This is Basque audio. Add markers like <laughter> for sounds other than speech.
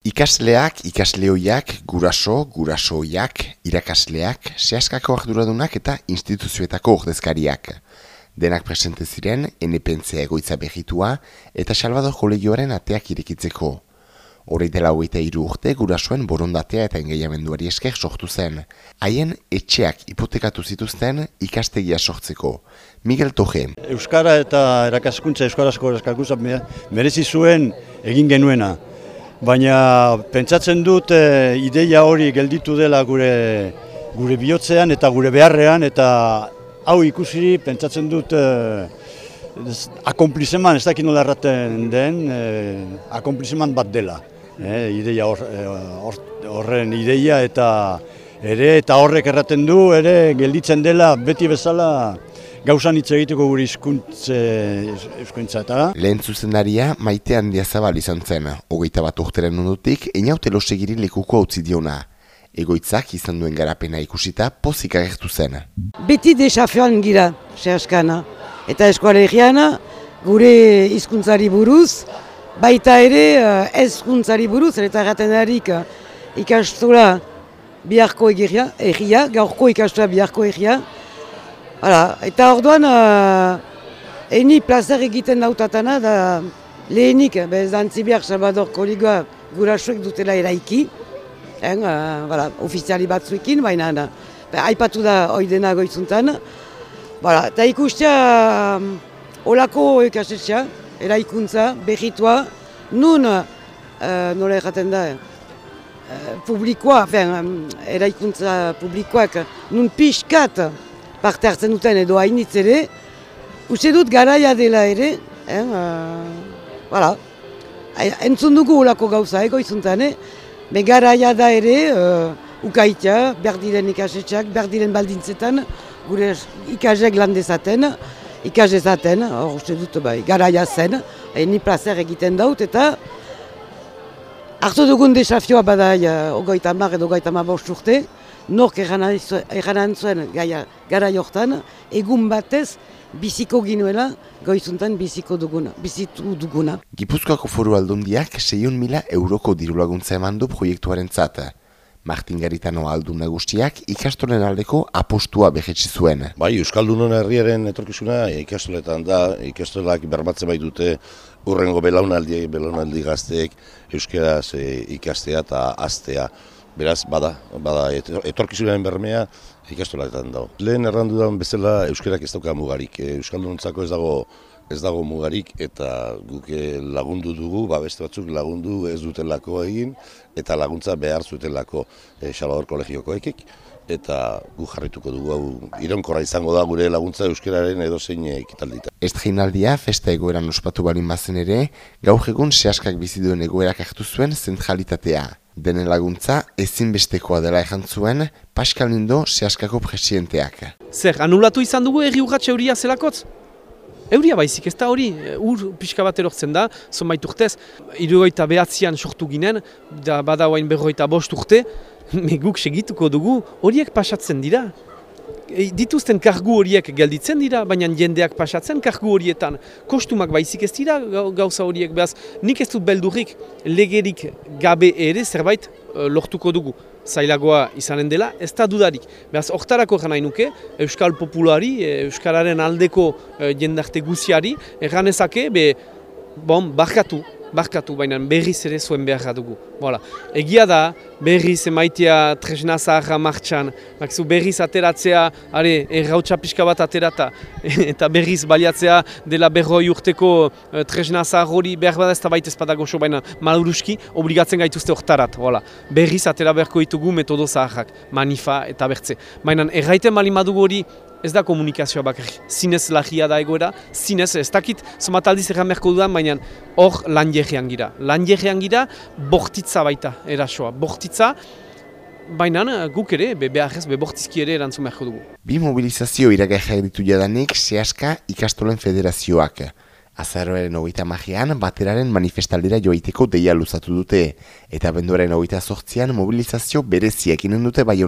Ikasleak, ikasleoiak, guraso, gurasoiak, irakasleak, sehaskako arduradunak eta instituzioetako ordezkariak. Denak presente ziren, enepentzea egoitza behitua eta Salvador Kolegioaren ateak irekitzeko. Horei dela hogeita iru urte gurasoen borondatea eta engeiamenduari esker sortu zen. Haien etxeak hipotekatu zituzten ikastegia sortzeko. Miguel Toje. Euskara eta erakaskuntza Euskarazko erakaskuntza merezi zuen egin genuena. Baina pentsatzen dut e, ideia hori gelditu dela gure gure bihotzean eta gure beharrean eta hau ikusi pentsatzen dut e, akomplizeman, ez dakit nola erraten den, e, akomplizeman bat dela. E, ideia horren ideia eta ere eta horrek erraten du ere gelditzen dela beti bezala gauzan hitz egiteko gure izkuntze izkuntza eta. Lehen zuzendaria maite handia zabal izan zen, hogeita bat urteren ondutik, eniaute losegiri lekuko utzi diona. Egoitzak izan duen garapena ikusita pozik agertu zen. Beti desafioan gira, sehaskana. Eta eskualegiana, gure hizkuntzari buruz, baita ere eh, ezkuntzari buruz, eta gaten darik eh, ikastola biharko egia, egia, gaurko ikastola biharko egia, Hala, eta orduan, uh, eni plazer egiten dautatana da lehenik, bez antzibiak Salvador Koligoa gurasuek dutela eraiki, en, uh, voilà, ofiziali batzuekin, baina uh, aipatu da oidena goizuntan. Voilà, eta ikustea um, olako ekasetxea, eraikuntza, behitua, nun, uh, nola erraten da, uh, publikoa, um, eraikuntza publikoak, nun pixkat, parte hartzen duten edo hainitz ere, uste dut garaia dela ere, eh, uh, entzun dugu olako gauza ego izuntan, eh? be garaia da ere, uh, ukaitea, behar diren ikasetxak, behar diren baldintzetan, gure ikasek lan dezaten, ikasezaten, hor uste dut bai, garaia zen, ni placer egiten daut, eta hartu dugun desafioa bada uh, ogoita mar edo ogoita mar urte, nork erranan zuen gara jortan, egun batez biziko ginuela, goizuntan biziko duguna, bizitu duguna. Gipuzkoako foru aldundiak 6 mila euroko dirulaguntza eman du proiektuaren zata. Martin Garitano aldun nagustiak ikastolen aldeko apostua behetsi zuen. Bai, Euskaldunon herriaren etorkizuna ikastoletan da, ikastolak bermatzen bai dute urrengo belaunaldi, belaunaldi gazteek euskaraz e, ikastea eta aztea. Beraz, bada, bada etorkizunaren bermea ikastolaetan dago. Lehen errandu da bezala euskerak ez dauka mugarik. E, Euskaldunontzako ez dago ez dago mugarik eta guke lagundu dugu, ba beste batzuk lagundu ez dutelako egin eta laguntza behar zutelako e, Salvador Kolegiokoekik eta gu jarrituko dugu hau ironkorra izango da gure laguntza euskararen edo zein ekitaldita. Ez jainaldia, festa egoeran ospatu balin bazen ere, gaur egun sehaskak biziduen egoerak hartu zuen zentralitatea. Denen laguntza ezinbestekoa dela ezan zuen Pascal Nindo sehaskako presidenteak. Zer, anulatu izan dugu erri urratxe euria zelakotz? Euria baizik ez da hori, ur pixka bat erortzen da, zonbait urtez, irugoita behatzean sortu ginen, da bada hain berroita bost urte, <laughs> guk segituko dugu, horiek pasatzen dira. Dituzten kargu horiek gelditzen dira, baina jendeak pasatzen kargu horietan. Kostumak baizik ez dira gauza horiek, behaz nik ez dut beldurrik legerik gabe ere zerbait e, lortuko dugu zailagoa izanen dela, ez da dudarik. Beraz, oktarako gana nuke, Euskal Populari, e, Euskararen aldeko e, jendarte guziari, erganezake, be, bon, barkatu, barkatu, baina berriz ere zuen beharra dugu. Voilà. Egia da, berriz emaitea tresna zaharra martxan, bakizu berriz ateratzea, are, errautsa pixka bat aterata, <laughs> eta berriz baliatzea dela berroi urteko uh, tresna zahar hori behar bada ez da baita ezpadago so, baina maluruski obligatzen gaituzte oktarat. Voilà. Berriz atera beharko ditugu metodo zaharrak, manifa eta bertze. Baina erraiten bali madugu hori ez da komunikazioa bakarrik. Zinez lagia da egoera, zinez ez dakit, somataldiz erran beharko dudan, baina hor lan jegean gira. Lan jegean gira, bortitza baita, erasoa. Bortitza, baina guk ere, be beharrez, be bortizki ere erantzun beharko dugu. Bi mobilizazio iragaja ditu jadanik, sehaska ikastolen federazioak. Azarroaren hogeita magian, bateraren manifestaldera joaiteko deia luzatu dute, eta benduaren hogeita sortzian mobilizazio bereziak inen dute bai